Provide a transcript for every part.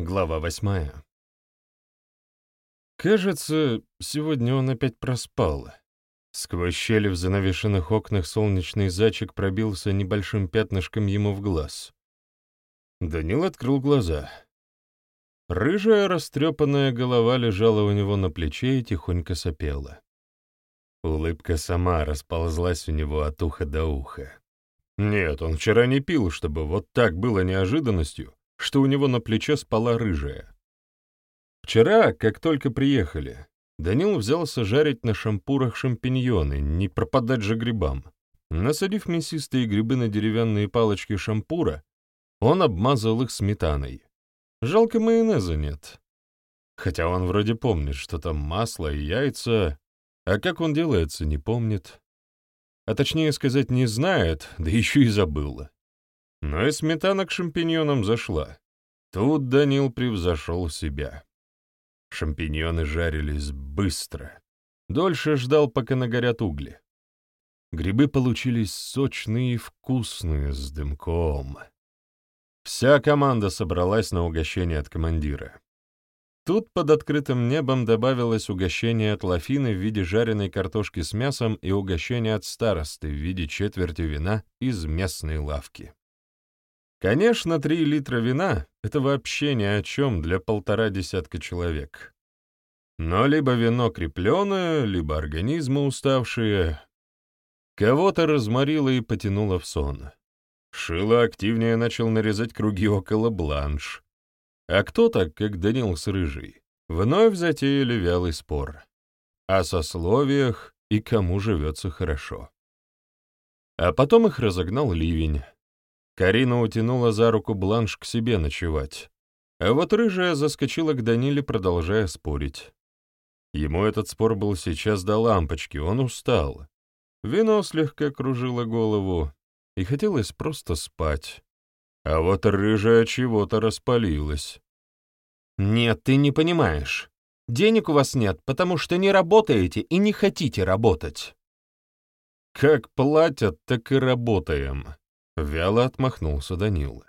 Глава восьмая. Кажется, сегодня он опять проспал. Сквозь щели в занавешенных окнах солнечный зайчик пробился небольшим пятнышком ему в глаз. Данил открыл глаза. Рыжая растрепанная голова лежала у него на плече и тихонько сопела. Улыбка сама расползлась у него от уха до уха. Нет, он вчера не пил, чтобы вот так было неожиданностью, что у него на плече спала рыжая. Вчера, как только приехали, Данил взялся жарить на шампурах шампиньоны, не пропадать же грибам. Насадив мясистые грибы на деревянные палочки шампура, он обмазал их сметаной. Жалко майонеза нет. Хотя он вроде помнит, что там масло и яйца, а как он делается, не помнит а точнее сказать, не знает, да еще и забыла. Но и сметана к шампиньонам зашла. Тут Данил превзошел себя. Шампиньоны жарились быстро. Дольше ждал, пока нагорят угли. Грибы получились сочные и вкусные, с дымком. Вся команда собралась на угощение от командира. Тут под открытым небом добавилось угощение от Лафины в виде жареной картошки с мясом и угощение от старосты в виде четверти вина из местной лавки. Конечно, три литра вина — это вообще ни о чем для полтора десятка человек. Но либо вино крепленое, либо организмы уставшие. Кого-то разморило и потянуло в сон. Шило активнее начал нарезать круги около бланш — а кто-то, как Данил с Рыжей, вновь затеяли вялый спор. О сословиях и кому живется хорошо. А потом их разогнал ливень. Карина утянула за руку Бланш к себе ночевать. А вот Рыжая заскочила к Даниле, продолжая спорить. Ему этот спор был сейчас до лампочки, он устал. Вино слегка кружило голову, и хотелось просто спать. А вот рыжая чего-то распалилась. «Нет, ты не понимаешь. Денег у вас нет, потому что не работаете и не хотите работать». «Как платят, так и работаем», — вяло отмахнулся Данил.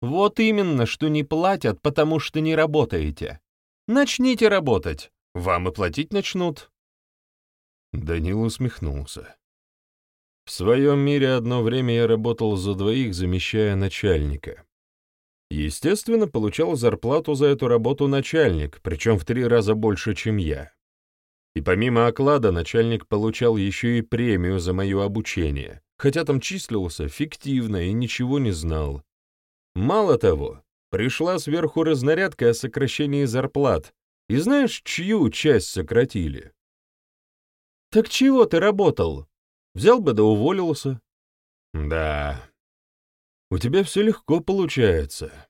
«Вот именно, что не платят, потому что не работаете. Начните работать, вам и платить начнут». Данил усмехнулся. В своем мире одно время я работал за двоих, замещая начальника. Естественно, получал зарплату за эту работу начальник, причем в три раза больше, чем я. И помимо оклада начальник получал еще и премию за мое обучение, хотя там числился фиктивно и ничего не знал. Мало того, пришла сверху разнарядка о сокращении зарплат, и знаешь, чью часть сократили? «Так чего ты работал?» Взял бы да уволился. Да. У тебя все легко получается.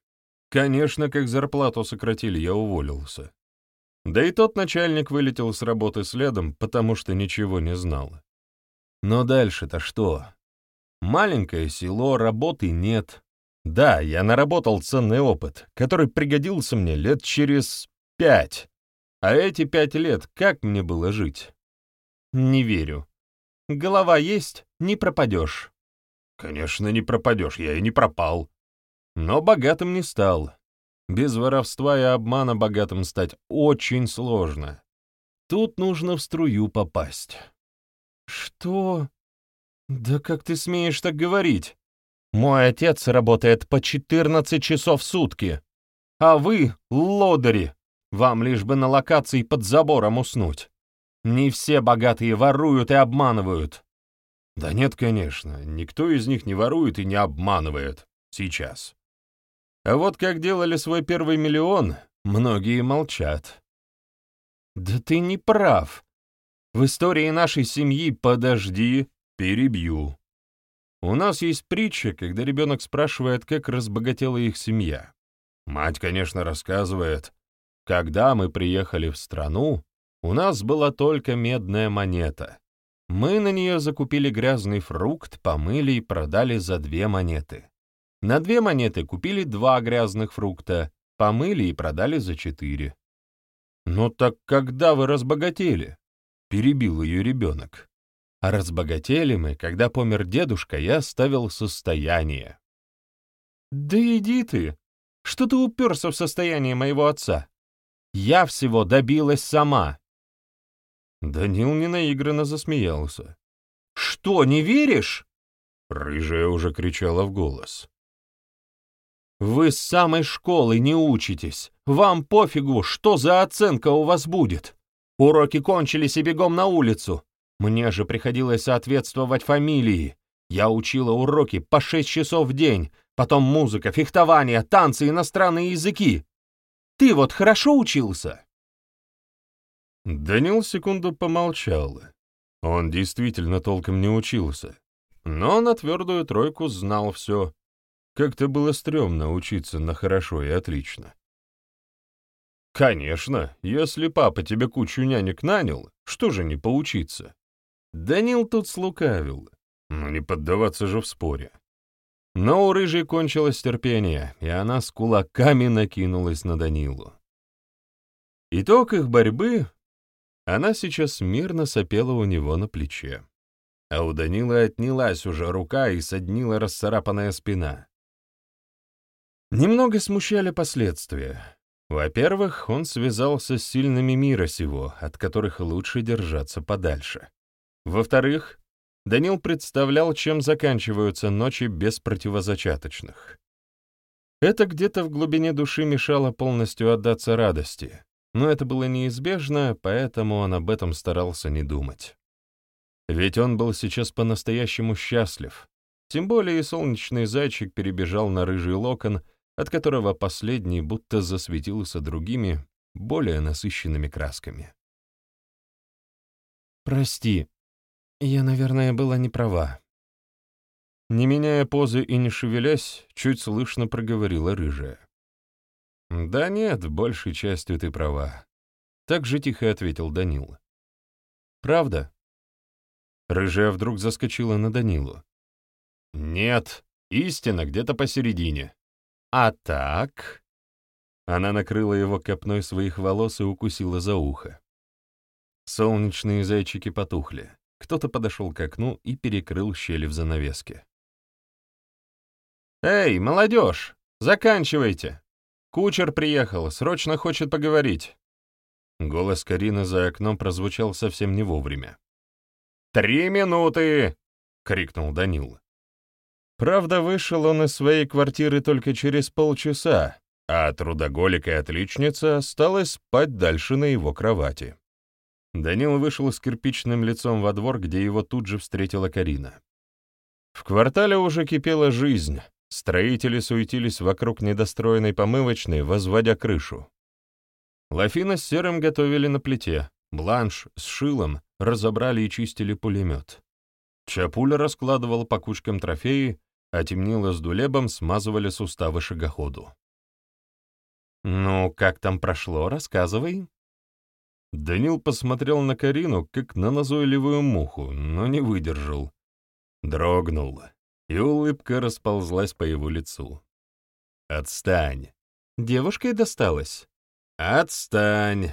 Конечно, как зарплату сократили, я уволился. Да и тот начальник вылетел с работы следом, потому что ничего не знал. Но дальше-то что? Маленькое село, работы нет. Да, я наработал ценный опыт, который пригодился мне лет через пять. А эти пять лет как мне было жить? Не верю. Голова есть, не пропадешь. Конечно, не пропадешь, я и не пропал. Но богатым не стал. Без воровства и обмана богатым стать очень сложно. Тут нужно в струю попасть. Что? Да как ты смеешь так говорить? Мой отец работает по 14 часов в сутки. А вы, лодыри, вам лишь бы на локации под забором уснуть. Не все богатые воруют и обманывают. Да нет, конечно, никто из них не ворует и не обманывает. Сейчас. А вот как делали свой первый миллион, многие молчат. Да ты не прав. В истории нашей семьи «подожди, перебью». У нас есть притча, когда ребенок спрашивает, как разбогатела их семья. Мать, конечно, рассказывает, когда мы приехали в страну, у нас была только медная монета. Мы на нее закупили грязный фрукт, помыли и продали за две монеты. На две монеты купили два грязных фрукта, помыли и продали за четыре. «Ну так когда вы разбогатели?» — перебил ее ребенок. «А разбогатели мы, когда помер дедушка, я оставил состояние». «Да иди ты! что ты уперся в состояние моего отца? Я всего добилась сама». Данил ненаигранно засмеялся. «Что, не веришь?» Рыжая уже кричала в голос. «Вы с самой школы не учитесь. Вам пофигу, что за оценка у вас будет. Уроки кончились и бегом на улицу. Мне же приходилось соответствовать фамилии. Я учила уроки по шесть часов в день, потом музыка, фехтование, танцы, иностранные языки. Ты вот хорошо учился?» Данил секунду помолчал. Он действительно толком не учился, но на твердую тройку знал все. Как-то было стрёмно учиться на хорошо и отлично. Конечно, если папа тебе кучу нянек нанял, что же не поучиться? Данил тут слукавил, но не поддаваться же в споре. Но у рыжей кончилось терпение, и она с кулаками накинулась на Данилу. Итог их борьбы — она сейчас мирно сопела у него на плече. А у Данилы отнялась уже рука и соднила расцарапанная спина. Немного смущали последствия. Во-первых, он связался с сильными мира сего, от которых лучше держаться подальше. Во-вторых, Данил представлял, чем заканчиваются ночи без противозачаточных. Это где-то в глубине души мешало полностью отдаться радости, но это было неизбежно, поэтому он об этом старался не думать. Ведь он был сейчас по-настоящему счастлив, тем более и солнечный зайчик перебежал на рыжий локон, от которого последний будто засветился другими, более насыщенными красками. «Прости, я, наверное, была не права». Не меняя позы и не шевелясь, чуть слышно проговорила рыжая. «Да нет, большей частью ты права», — так же тихо ответил Данил. «Правда?» Рыжая вдруг заскочила на Данилу. «Нет, истина где-то посередине. «А так?» Она накрыла его копной своих волос и укусила за ухо. Солнечные зайчики потухли. Кто-то подошел к окну и перекрыл щели в занавеске. «Эй, молодежь, заканчивайте! Кучер приехал, срочно хочет поговорить!» Голос Карины за окном прозвучал совсем не вовремя. «Три минуты!» — крикнул Данил. Правда, вышел он из своей квартиры только через полчаса, а трудоголик и отличница осталась спать дальше на его кровати. Данил вышел с кирпичным лицом во двор, где его тут же встретила Карина. В квартале уже кипела жизнь, строители суетились вокруг недостроенной помывочной, возводя крышу. Лафина с Серым готовили на плите, Бланш с Шилом разобрали и чистили пулемет. Чапуля раскладывал по кучкам трофеи, а темнило с дулебом смазывали суставы шагоходу. «Ну, как там прошло, рассказывай». Данил посмотрел на Карину, как на назойливую муху, но не выдержал. Дрогнул, и улыбка расползлась по его лицу. «Отстань!» «Девушкой досталась?» «Отстань!»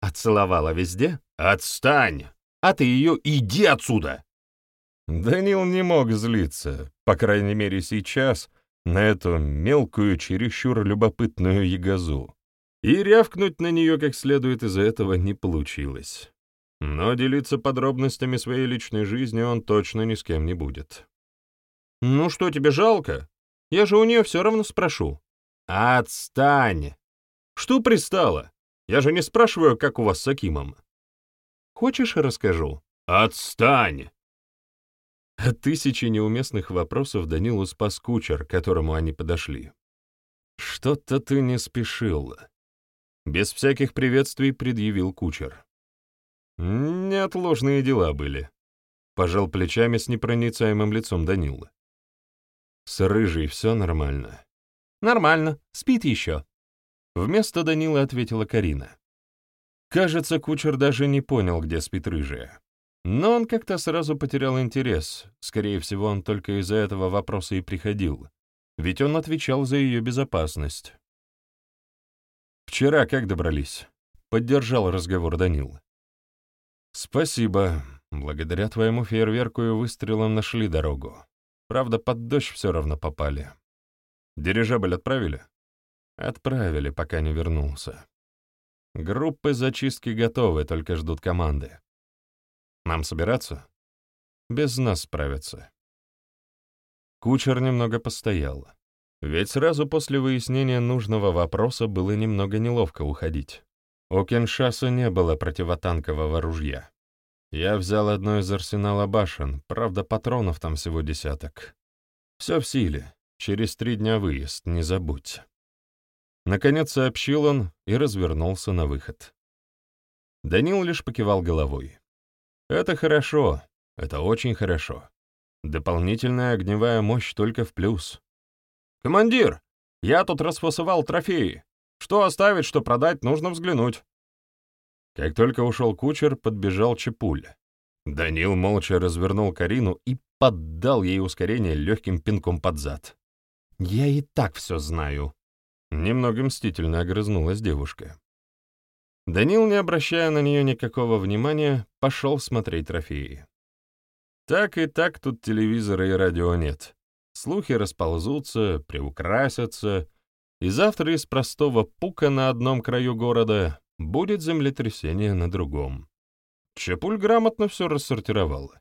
«Отцеловала везде?» «Отстань!» «А ты ее иди отсюда!» Данил не мог злиться, по крайней мере сейчас, на эту мелкую, чересчур любопытную ягозу. И рявкнуть на нее как следует из-за этого не получилось. Но делиться подробностями своей личной жизни он точно ни с кем не будет. «Ну что, тебе жалко? Я же у нее все равно спрошу». «Отстань!» «Что пристало? Я же не спрашиваю, как у вас с Акимом». «Хочешь, расскажу?» «Отстань!» От тысячи неуместных вопросов Данилу спас кучер, к которому они подошли. «Что-то ты не спешил». Без всяких приветствий предъявил кучер. «Неотложные дела были», — пожал плечами с непроницаемым лицом Данила. «С рыжей все нормально?» «Нормально. Спит еще». Вместо Данила ответила Карина. Кажется, кучер даже не понял, где спит рыжая. Но он как-то сразу потерял интерес. Скорее всего, он только из-за этого вопроса и приходил. Ведь он отвечал за ее безопасность. «Вчера как добрались?» — поддержал разговор Данил. «Спасибо. Благодаря твоему фейерверку и выстрелам нашли дорогу. Правда, под дождь все равно попали. Дирижабль отправили?» Отправили, пока не вернулся. Группы зачистки готовы, только ждут команды. Нам собираться? Без нас справятся. Кучер немного постоял. Ведь сразу после выяснения нужного вопроса было немного неловко уходить. У Кеншаса не было противотанкового ружья. Я взял одно из арсенала башен, правда, патронов там всего десяток. Все в силе. Через три дня выезд, не забудь. Наконец сообщил он и развернулся на выход. Данил лишь покивал головой. «Это хорошо, это очень хорошо. Дополнительная огневая мощь только в плюс. «Командир, я тут расфасовал трофеи. Что оставить, что продать, нужно взглянуть». Как только ушел кучер, подбежал Чепуль. Данил молча развернул Карину и поддал ей ускорение легким пинком под зад. «Я и так все знаю», Немного мстительно огрызнулась девушка. Данил, не обращая на нее никакого внимания, пошел смотреть трофеи. Так и так тут телевизора и радио нет. Слухи расползутся, приукрасятся, и завтра из простого пука на одном краю города будет землетрясение на другом. Чапуль грамотно все рассортировал.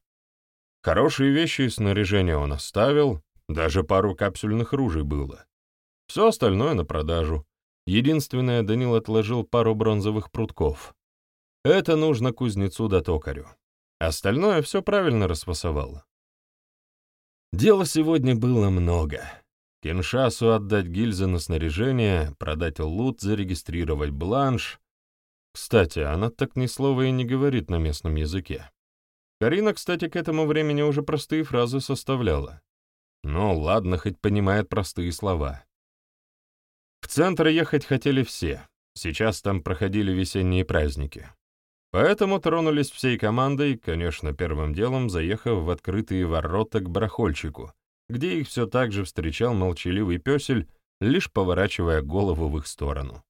Хорошие вещи и снаряжение он оставил, даже пару капсульных ружей было. Все остальное на продажу. Единственное, Данил отложил пару бронзовых прутков. Это нужно кузнецу да токарю. Остальное все правильно расфасовал. Дела сегодня было много. Киншасу отдать гильзы на снаряжение, продать лут, зарегистрировать бланш. Кстати, она так ни слова и не говорит на местном языке. Карина, кстати, к этому времени уже простые фразы составляла. Ну, ладно, хоть понимает простые слова. В центр ехать хотели все, сейчас там проходили весенние праздники. Поэтому тронулись всей командой, конечно, первым делом заехав в открытые ворота к барахольчику, где их все так же встречал молчаливый песель, лишь поворачивая голову в их сторону.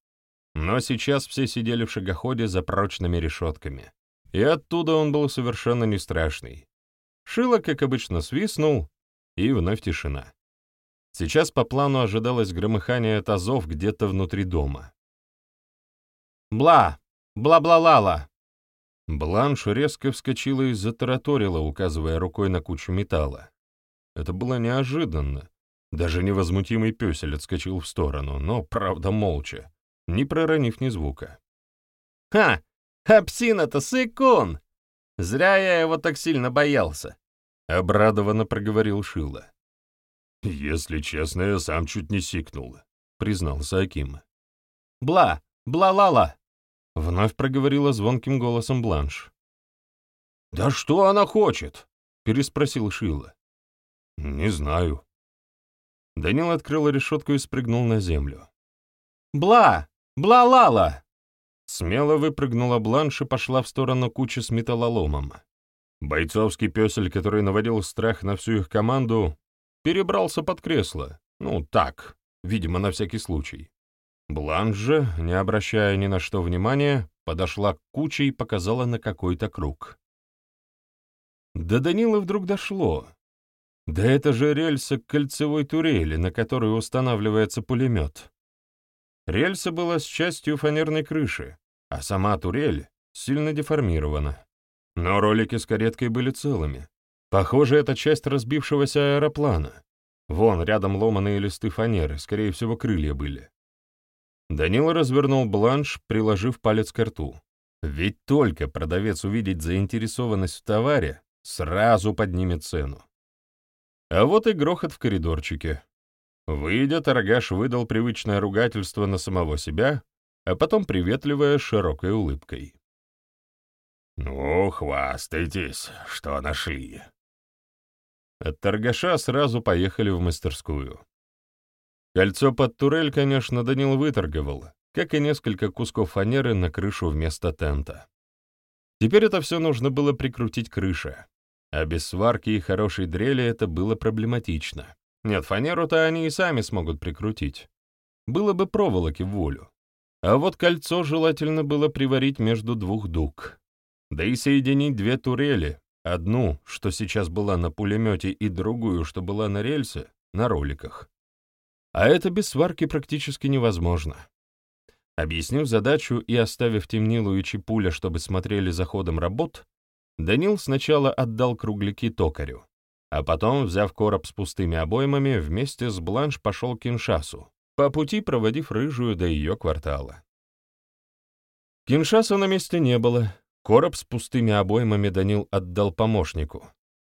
Но сейчас все сидели в шагоходе за прочными решетками, и оттуда он был совершенно не страшный. Шило, как обычно, свистнул, и вновь тишина. Сейчас по плану ожидалось громыхание тазов где-то внутри дома. «Бла! Бла-бла-лала!» Бланш резко вскочила и затараторила, указывая рукой на кучу металла. Это было неожиданно. Даже невозмутимый пёсель отскочил в сторону, но, правда, молча, не проронив ни звука. «Ха! А псина-то сыкун! Зря я его так сильно боялся!» — обрадованно проговорил Шила. «Если честно, я сам чуть не сикнул», — признался Аким. «Бла! Бла-ла-ла!» — вновь проговорила звонким голосом Бланш. «Да что она хочет?» — переспросил Шила. «Не знаю». Данил открыл решетку и спрыгнул на землю. «Бла! Бла-ла-ла!» Смело выпрыгнула Бланш и пошла в сторону кучи с металлоломом. Бойцовский песель, который наводил страх на всю их команду, Перебрался под кресло. Ну, так, видимо, на всякий случай. Бланш же, не обращая ни на что внимания, подошла к куче и показала на какой-то круг. До Данила вдруг дошло. Да это же рельса кольцевой турели, на которой устанавливается пулемет. Рельса была с частью фанерной крыши, а сама турель сильно деформирована. Но ролики с кареткой были целыми. Похоже, это часть разбившегося аэроплана. Вон, рядом ломаные листы фанеры, скорее всего, крылья были. Данила развернул бланш, приложив палец к рту. Ведь только продавец увидит заинтересованность в товаре, сразу поднимет цену. А вот и грохот в коридорчике. Выйдя, торгаш выдал привычное ругательство на самого себя, а потом приветливая широкой улыбкой. «Ну, хвастайтесь, что нашли», от торгаша сразу поехали в мастерскую. Кольцо под турель, конечно, Данил выторговал, как и несколько кусков фанеры на крышу вместо тента. Теперь это все нужно было прикрутить к крыше, а без сварки и хорошей дрели это было проблематично. Нет, фанеру-то они и сами смогут прикрутить. Было бы проволоки в волю. А вот кольцо желательно было приварить между двух дуг. Да и соединить две турели, Одну, что сейчас была на пулемете, и другую, что была на рельсе, на роликах. А это без сварки практически невозможно. Объяснив задачу и оставив Темнилу и Чепуля, чтобы смотрели за ходом работ, Данил сначала отдал кругляки токарю, а потом, взяв короб с пустыми обоймами, вместе с Бланш пошел к Киншасу, по пути проводив рыжую до ее квартала. Киншаса на месте не было, короб с пустыми обоймами Данил отдал помощнику.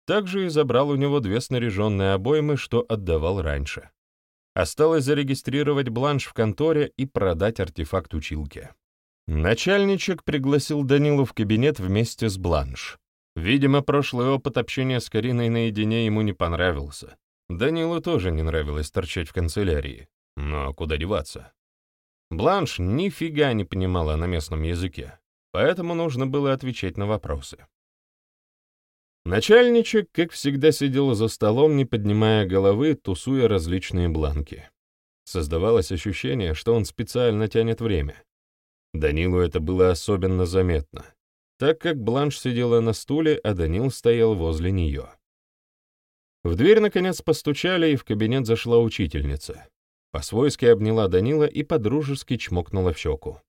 Также и забрал у него две снаряженные обоймы, что отдавал раньше. Осталось зарегистрировать бланш в конторе и продать артефакт училке. Начальничек пригласил Данилу в кабинет вместе с бланш. Видимо, прошлый опыт общения с Кариной наедине ему не понравился. Данилу тоже не нравилось торчать в канцелярии. Но куда деваться? Бланш нифига не понимала на местном языке, поэтому нужно было отвечать на вопросы. Начальничек, как всегда, сидел за столом, не поднимая головы, тусуя различные бланки. Создавалось ощущение, что он специально тянет время. Данилу это было особенно заметно, так как Бланш сидела на стуле, а Данил стоял возле нее. В дверь, наконец, постучали, и в кабинет зашла учительница. По-свойски обняла Данила и подружески чмокнула в щеку.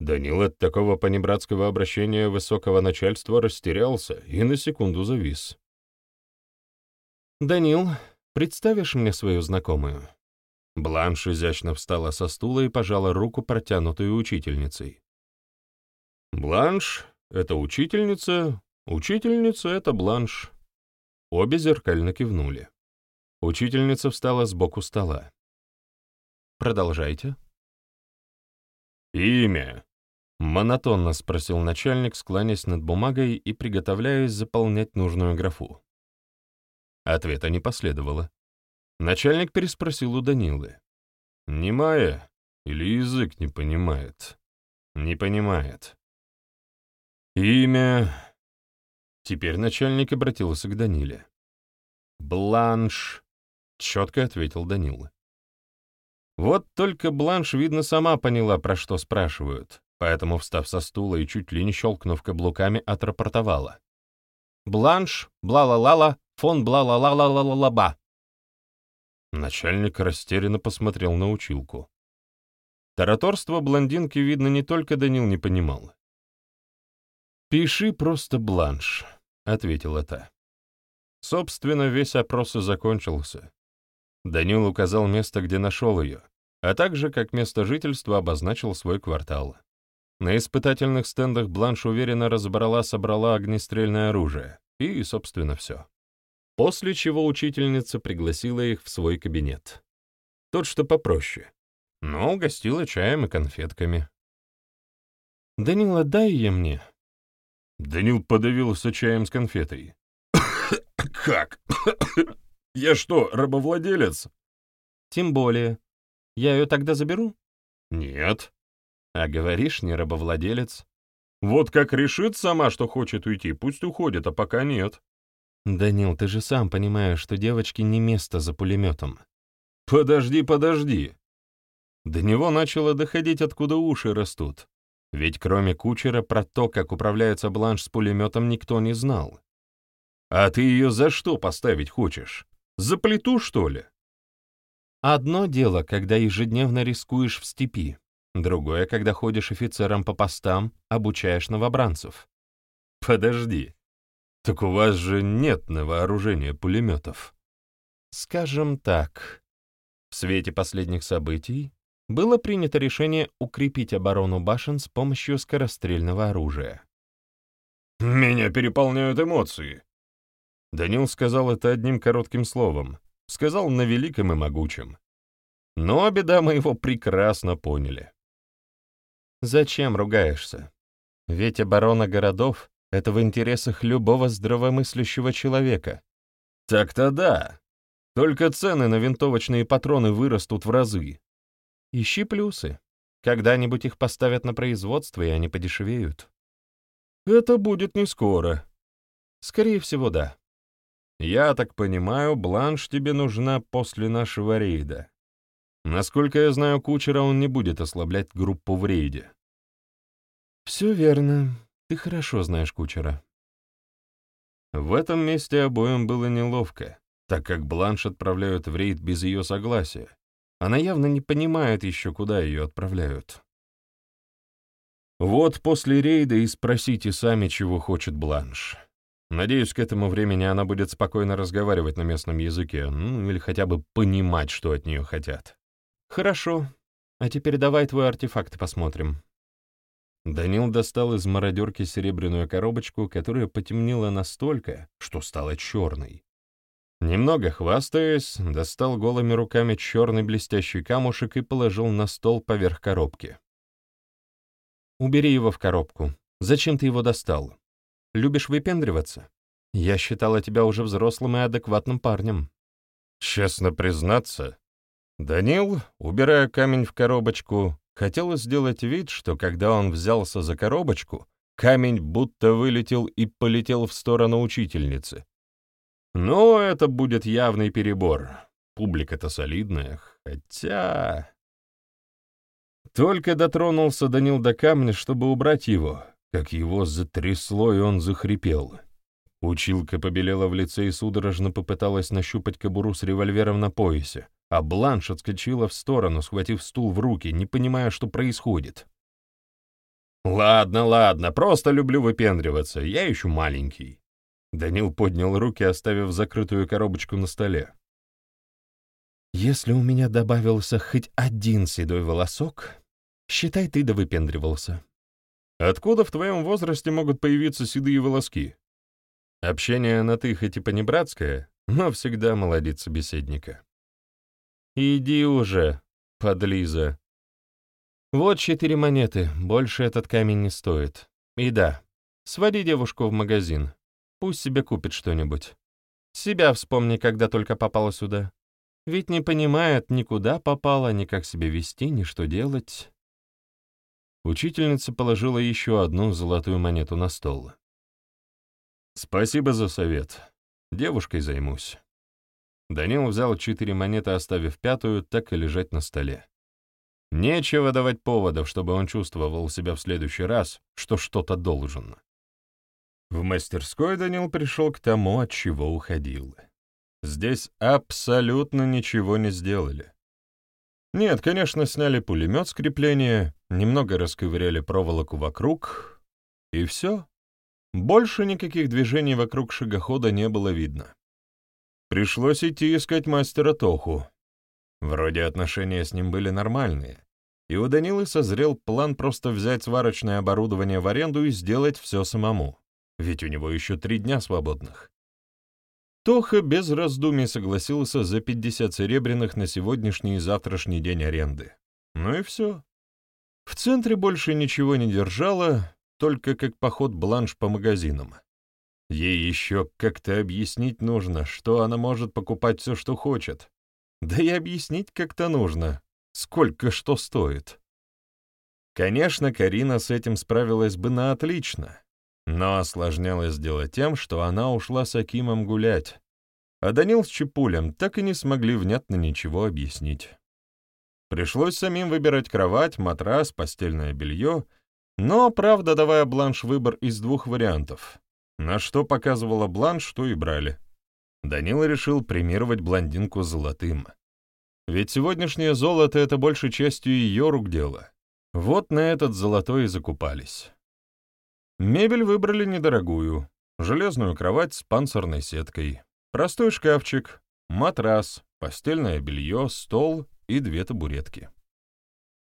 Данил от такого понебратского обращения высокого начальства растерялся и на секунду завис. «Данил, представишь мне свою знакомую?» Бланш изящно встала со стула и пожала руку, протянутую учительницей. «Бланш — это учительница, учительница — это Бланш». Обе зеркально кивнули. Учительница встала сбоку стола. «Продолжайте», «Имя?» — монотонно спросил начальник, склонясь над бумагой и приготовляясь заполнять нужную графу. Ответа не последовало. Начальник переспросил у Данилы. «Немая или язык не понимает?» «Не понимает». «Имя...» Теперь начальник обратился к Даниле. «Бланш», — четко ответил Данила. Вот только Бланш, видно, сама поняла, про что спрашивают, поэтому, встав со стула и чуть ли не щелкнув каблуками, отрапортовала. «Бланш, бла-ла-ла-ла, фон бла-ла-ла-ла-ла-ла-ба». Начальник растерянно посмотрел на училку. Тараторство блондинки, видно, не только Данил не понимал. «Пиши просто бланш», — ответила та. Собственно, весь опрос и закончился. Данил указал место, где нашел ее, а также как место жительства обозначил свой квартал. На испытательных стендах Бланш уверенно разобрала-собрала огнестрельное оружие, и, собственно, все. После чего учительница пригласила их в свой кабинет. Тот, что попроще, но угостила чаем и конфетками. «Данила, дай ее мне». Данил подавился чаем с конфетой. «Как? Я что, рабовладелец? Тем более. Я ее тогда заберу? Нет. А говоришь, не рабовладелец. Вот как решит сама, что хочет уйти, пусть уходит, а пока нет. Данил, ты же сам понимаешь, что девочке не место за пулеметом. Подожди, подожди. До него начало доходить, откуда уши растут. Ведь кроме кучера про то, как управляется бланш с пулеметом, никто не знал. А ты ее за что поставить хочешь? За плиту, что ли? Одно дело, когда ежедневно рискуешь в степи, другое, когда ходишь офицером по постам, обучаешь новобранцев. Подожди, так у вас же нет на вооружение пулеметов. Скажем так, в свете последних событий было принято решение укрепить оборону башен с помощью скорострельного оружия. «Меня переполняют эмоции», Данил сказал это одним коротким словом, сказал на великом и могучем. Но беда мы его прекрасно поняли. Зачем ругаешься? Ведь оборона городов — это в интересах любого здравомыслящего человека. Так-то да. Только цены на винтовочные патроны вырастут в разы. Ищи плюсы. Когда-нибудь их поставят на производство, и они подешевеют. Это будет не скоро. Скорее всего, да. Я так понимаю, бланш тебе нужна после нашего рейда. Насколько я знаю кучера, он не будет ослаблять группу в рейде. Все верно. Ты хорошо знаешь кучера. В этом месте обоим было неловко, так как бланш отправляют в рейд без ее согласия, Она явно не понимает еще, куда ее отправляют. Вот после рейда и спросите сами, чего хочет Бланш. Надеюсь, к этому времени она будет спокойно разговаривать на местном языке, ну или хотя бы понимать, что от нее хотят. Хорошо. А теперь давай твой артефакт посмотрим. Данил достал из мародерки серебряную коробочку, которая потемнела настолько, что стала черной. Немного хвастаясь, достал голыми руками черный блестящий камушек и положил на стол поверх коробки. Убери его в коробку. Зачем ты его достал? Любишь выпендриваться? Я считала тебя уже взрослым и адекватным парнем. Честно признаться, Данил, убирая камень в коробочку, хотел сделать вид, что когда он взялся за коробочку, камень будто вылетел и полетел в сторону учительницы. Но это будет явный перебор. Публика-то солидная, хотя... Только дотронулся Данил до камня, чтобы убрать его, как его затрясло, и он захрипел. Училка побелела в лице и судорожно попыталась нащупать кобуру с револьвером на поясе, а Бланш отскочила в сторону, схватив стул в руки, не понимая, что происходит. «Ладно, ладно, просто люблю выпендриваться, я еще маленький». Данил поднял руки, оставив закрытую коробочку на столе. «Если у меня добавился хоть один седой волосок, считай, ты довыпендривался». «Откуда в твоем возрасте могут появиться седые волоски?» Общение на «ты» хоть и понебратское, но всегда молодит собеседника. «Иди уже, подлиза. Вот четыре монеты, больше этот камень не стоит. И да, своди девушку в магазин, пусть себе купит что-нибудь. Себя вспомни, когда только попала сюда. Ведь не понимает ни куда попала, ни как себя вести, ни что делать. Учительница положила еще одну золотую монету на стол. «Спасибо за совет. Девушкой займусь». Данил взял четыре монеты, оставив пятую, так и лежать на столе. Нечего давать поводов, чтобы он чувствовал себя в следующий раз, что что-то должен. В мастерской Данил пришел к тому, от чего уходил. Здесь абсолютно ничего не сделали. Нет, конечно, сняли пулемет с крепления, немного расковыряли проволоку вокруг, и все. Больше никаких движений вокруг шагохода не было видно. Пришлось идти искать мастера Тоху. Вроде отношения с ним были нормальные, и у Данилы созрел план просто взять сварочное оборудование в аренду и сделать все самому, ведь у него еще три дня свободных. Тоха без раздумий согласился за 50 серебряных на сегодняшний и завтрашний день аренды. Ну и все. В центре больше ничего не держало, только как поход бланш по магазинам. Ей еще как-то объяснить нужно, что она может покупать все, что хочет. Да и объяснить как-то нужно, сколько что стоит. Конечно, Карина с этим справилась бы на отлично, но осложнялось дело тем, что она ушла с Акимом гулять, а Данил с Чепулем так и не смогли внятно ничего объяснить. Пришлось самим выбирать кровать, матрас, постельное белье, но, правда, давая Бланш выбор из двух вариантов. На что показывала Бланш, что и брали. Данил решил премировать блондинку золотым. Ведь сегодняшнее золото — это большей частью ее рук дело. Вот на этот золотой и закупались. Мебель выбрали недорогую. Железную кровать с панцирной сеткой, простой шкафчик, матрас, постельное белье, стол и две табуретки.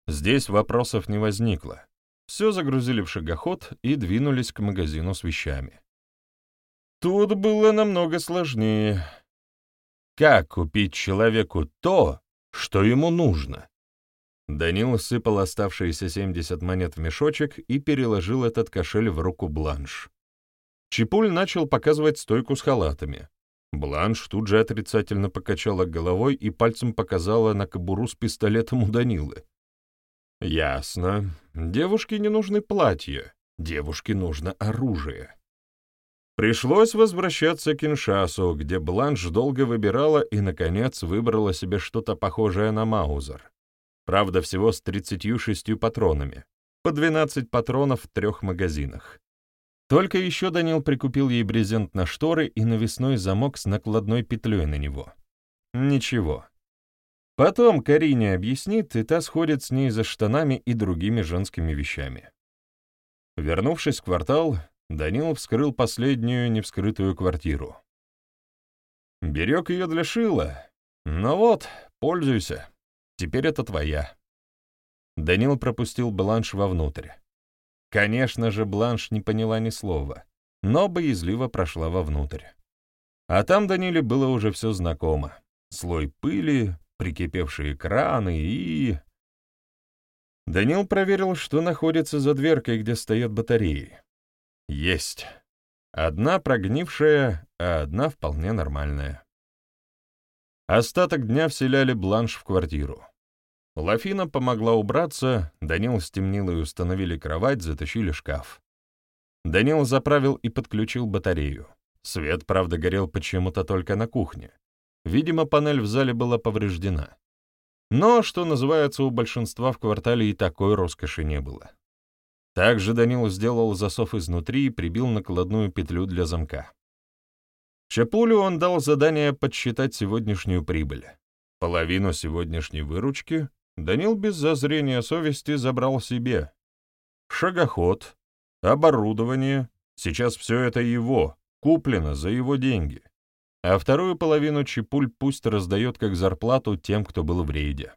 Здесь вопросов не возникло. Все загрузили в шагоход и двинулись к магазину с вещами. Тут было намного сложнее. Как купить человеку то, что ему нужно? Данил сыпал оставшиеся 70 монет в мешочек и переложил этот кошель в руку Бланш. Чепуль начал показывать стойку с халатами. Бланш тут же отрицательно покачала головой и пальцем показала на кобуру с пистолетом у Данилы. «Ясно. Девушке не нужны платья. Девушке нужно оружие». Пришлось возвращаться к Киншасу, где Бланш долго выбирала и, наконец, выбрала себе что-то похожее на Маузер. Правда, всего с 36 патронами, по 12 патронов в трех магазинах. Только еще Данил прикупил ей брезент на шторы и навесной замок с накладной петлей на него. Ничего. Потом Карине объяснит, и та сходит с ней за штанами и другими женскими вещами. Вернувшись в квартал, Данил вскрыл последнюю невскрытую квартиру. Берег ее для шила. Ну вот, пользуйся. Теперь это твоя. Данил пропустил Бланш вовнутрь. Конечно же, Бланш не поняла ни слова, но боязливо прошла вовнутрь. А там Даниле было уже все знакомо. Слой пыли, прикипевшие краны и... Данил проверил, что находится за дверкой, где стоят батареи. Есть. Одна прогнившая, а одна вполне нормальная. Остаток дня вселяли бланш в квартиру. Лафина помогла убраться, Данил стемнил и установили кровать, затащили шкаф. Данил заправил и подключил батарею. Свет, правда, горел почему-то только на кухне. Видимо, панель в зале была повреждена. Но, что называется, у большинства в квартале и такой роскоши не было. Также Данил сделал засов изнутри и прибил накладную петлю для замка. Чапулю он дал задание подсчитать сегодняшнюю прибыль. Половину сегодняшней выручки Данил без зазрения совести забрал себе. Шагоход, оборудование, сейчас все это его, куплено за его деньги. А вторую половину Чапуль пусть раздает как зарплату тем, кто был в рейде.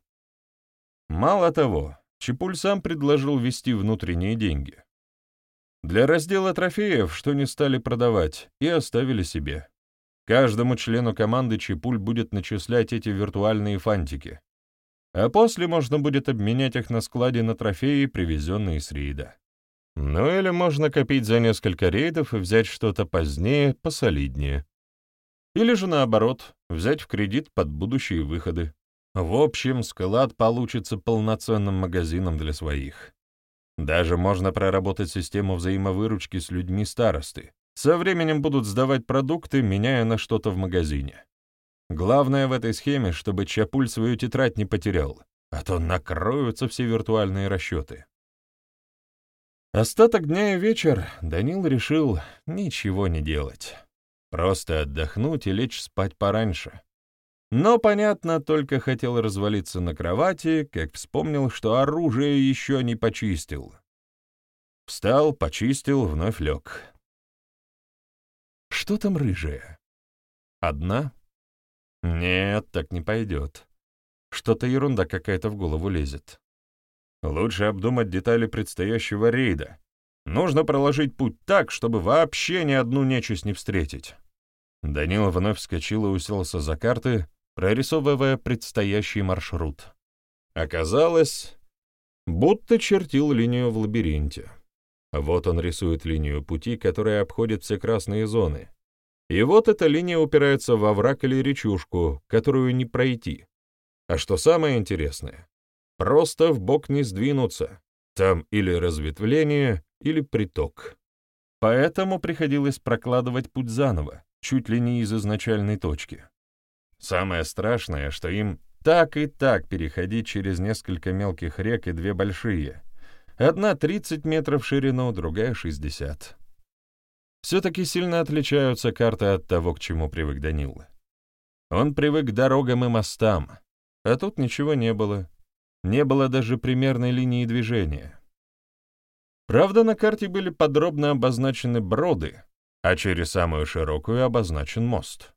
Мало того, Чепуль сам предложил ввести внутренние деньги. Для раздела трофеев, что не стали продавать, и оставили себе. Каждому члену команды Чепуль будет начислять эти виртуальные фантики. А после можно будет обменять их на складе на трофеи, привезенные с рейда. Ну или можно копить за несколько рейдов и взять что-то позднее, посолиднее. Или же наоборот, взять в кредит под будущие выходы. В общем, склад получится полноценным магазином для своих. Даже можно проработать систему взаимовыручки с людьми старосты. Со временем будут сдавать продукты, меняя на что-то в магазине. Главное в этой схеме, чтобы Чапуль свою тетрадь не потерял, а то накроются все виртуальные расчеты. Остаток дня и вечер Данил решил ничего не делать. Просто отдохнуть и лечь спать пораньше. Но, понятно, только хотел развалиться на кровати, как вспомнил, что оружие еще не почистил. Встал, почистил, вновь лег. Что там рыжая? Одна? Нет, так не пойдет. Что-то ерунда какая-то в голову лезет. Лучше обдумать детали предстоящего рейда. Нужно проложить путь так, чтобы вообще ни одну нечисть не встретить. Данил вновь вскочил и уселся за карты, прорисовывая предстоящий маршрут. Оказалось, будто чертил линию в лабиринте. Вот он рисует линию пути, которая обходит все красные зоны. И вот эта линия упирается во враг или речушку, которую не пройти. А что самое интересное, просто в бок не сдвинуться. Там или разветвление, или приток. Поэтому приходилось прокладывать путь заново, чуть ли не из изначальной точки. Самое страшное, что им так и так переходить через несколько мелких рек и две большие. Одна 30 метров в ширину, другая 60. Все-таки сильно отличаются карты от того, к чему привык Данил. Он привык к дорогам и мостам, а тут ничего не было. Не было даже примерной линии движения. Правда, на карте были подробно обозначены броды, а через самую широкую обозначен мост.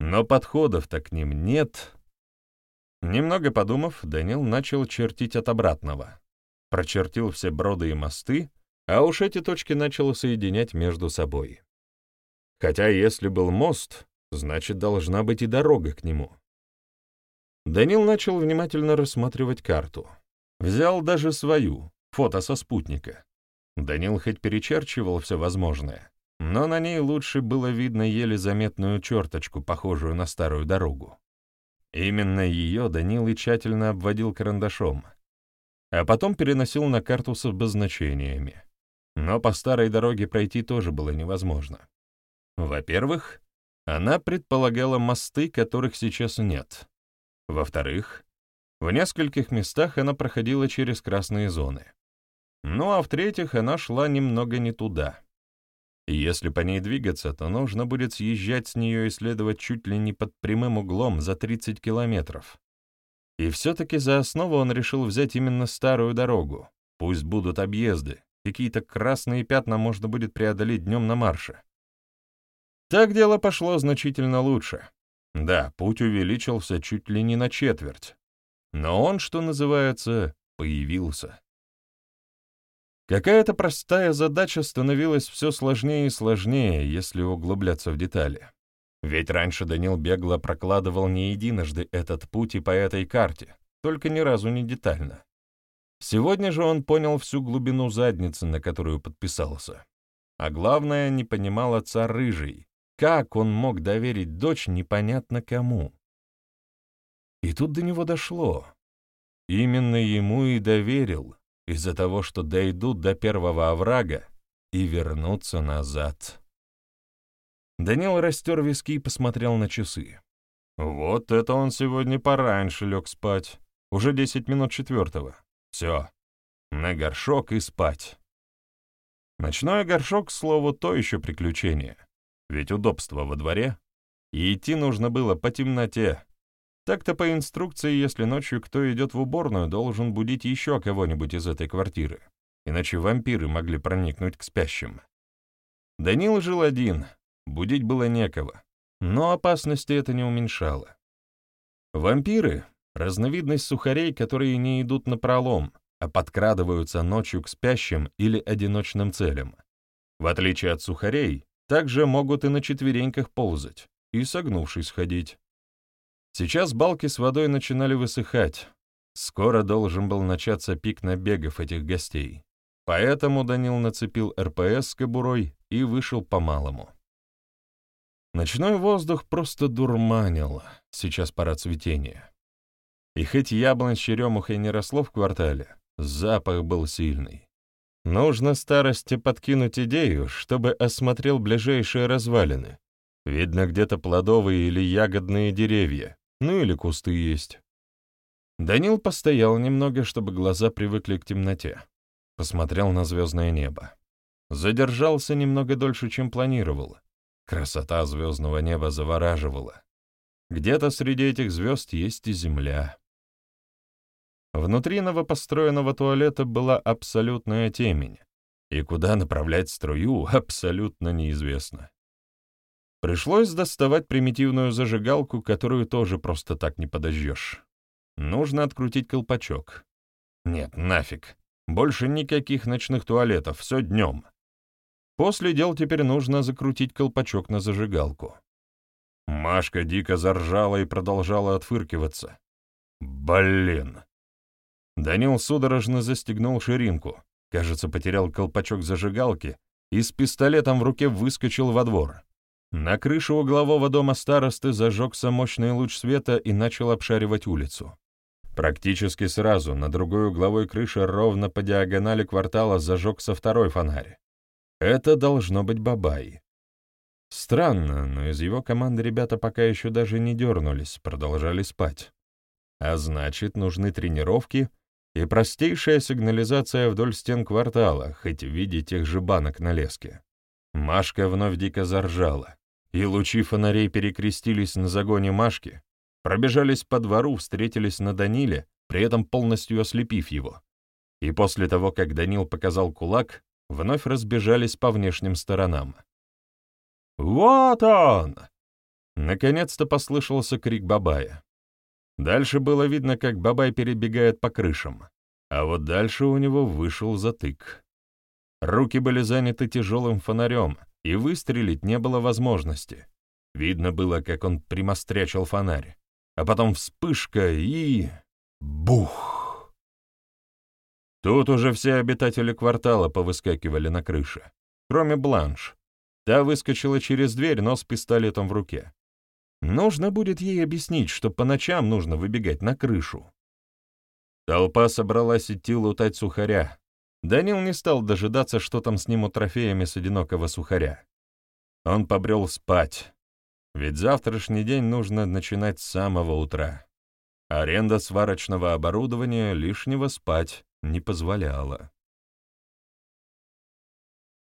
Но подходов-то к ним нет. Немного подумав, Данил начал чертить от обратного. Прочертил все броды и мосты, а уж эти точки начал соединять между собой. Хотя если был мост, значит, должна быть и дорога к нему. Данил начал внимательно рассматривать карту. Взял даже свою, фото со спутника. Данил хоть перечерчивал все возможное, но на ней лучше было видно еле заметную черточку, похожую на старую дорогу. Именно ее Данил и тщательно обводил карандашом, а потом переносил на карту с обозначениями. Но по старой дороге пройти тоже было невозможно. Во-первых, она предполагала мосты, которых сейчас нет. Во-вторых, в нескольких местах она проходила через красные зоны. Ну а в-третьих, она шла немного не туда. Если по ней двигаться, то нужно будет съезжать с нее и следовать чуть ли не под прямым углом за 30 километров. И все-таки за основу он решил взять именно старую дорогу. Пусть будут объезды, какие-то красные пятна можно будет преодолеть днем на марше. Так дело пошло значительно лучше. Да, путь увеличился чуть ли не на четверть. Но он, что называется, появился. Какая-то простая задача становилась все сложнее и сложнее, если углубляться в детали. Ведь раньше Данил бегло прокладывал не единожды этот путь и по этой карте, только ни разу не детально. Сегодня же он понял всю глубину задницы, на которую подписался. А главное, не понимал отца Рыжий, как он мог доверить дочь непонятно кому. И тут до него дошло. Именно ему и доверил, из-за того, что дойдут до первого оврага и вернутся назад. Данил растер виски и посмотрел на часы. Вот это он сегодня пораньше лег спать. Уже десять минут четвертого. Все. На горшок и спать. Ночной горшок, к слову, то еще приключение. Ведь удобство во дворе. И идти нужно было по темноте. Так-то по инструкции, если ночью кто идет в уборную, должен будить еще кого-нибудь из этой квартиры. Иначе вампиры могли проникнуть к спящим. Данил жил один, Будить было некого, но опасности это не уменьшало. Вампиры — разновидность сухарей, которые не идут на пролом, а подкрадываются ночью к спящим или одиночным целям. В отличие от сухарей, также могут и на четвереньках ползать, и согнувшись ходить. Сейчас балки с водой начинали высыхать. Скоро должен был начаться пик набегов этих гостей. Поэтому Данил нацепил РПС с кобурой и вышел по-малому. Ночной воздух просто дурманил, сейчас пора цветения. И хоть яблонь с черемухой не росло в квартале, запах был сильный. Нужно старости подкинуть идею, чтобы осмотрел ближайшие развалины. Видно, где-то плодовые или ягодные деревья, ну или кусты есть. Данил постоял немного, чтобы глаза привыкли к темноте. Посмотрел на звездное небо. Задержался немного дольше, чем планировал. Красота звездного неба завораживала. Где-то среди этих звезд есть и Земля. Внутри новопостроенного туалета была абсолютная темень, и куда направлять струю абсолютно неизвестно. Пришлось доставать примитивную зажигалку, которую тоже просто так не подожжешь. Нужно открутить колпачок. Нет, нафиг. Больше никаких ночных туалетов, все днем. После дел теперь нужно закрутить колпачок на зажигалку. Машка дико заржала и продолжала отфыркиваться. Блин. Данил судорожно застегнул ширинку, кажется, потерял колпачок зажигалки и с пистолетом в руке выскочил во двор. На крыше углового дома старосты зажегся мощный луч света и начал обшаривать улицу. Практически сразу на другой угловой крыше ровно по диагонали квартала зажегся второй фонарь. Это должно быть Бабай. Странно, но из его команды ребята пока еще даже не дернулись, продолжали спать. А значит, нужны тренировки и простейшая сигнализация вдоль стен квартала, хоть в виде тех же банок на леске. Машка вновь дико заржала, и лучи фонарей перекрестились на загоне Машки, пробежались по двору, встретились на Даниле, при этом полностью ослепив его. И после того, как Данил показал кулак, вновь разбежались по внешним сторонам. «Вот он!» Наконец-то послышался крик Бабая. Дальше было видно, как Бабай перебегает по крышам, а вот дальше у него вышел затык. Руки были заняты тяжелым фонарем, и выстрелить не было возможности. Видно было, как он примострячил фонарь, а потом вспышка и... Бух! Тут уже все обитатели квартала повыскакивали на крыше, кроме Бланш. Та выскочила через дверь, но с пистолетом в руке. Нужно будет ей объяснить, что по ночам нужно выбегать на крышу. Толпа собралась идти лутать сухаря. Данил не стал дожидаться, что там снимут трофеями с одинокого сухаря. Он побрел спать, ведь завтрашний день нужно начинать с самого утра. Аренда сварочного оборудования лишнего спать не позволяла.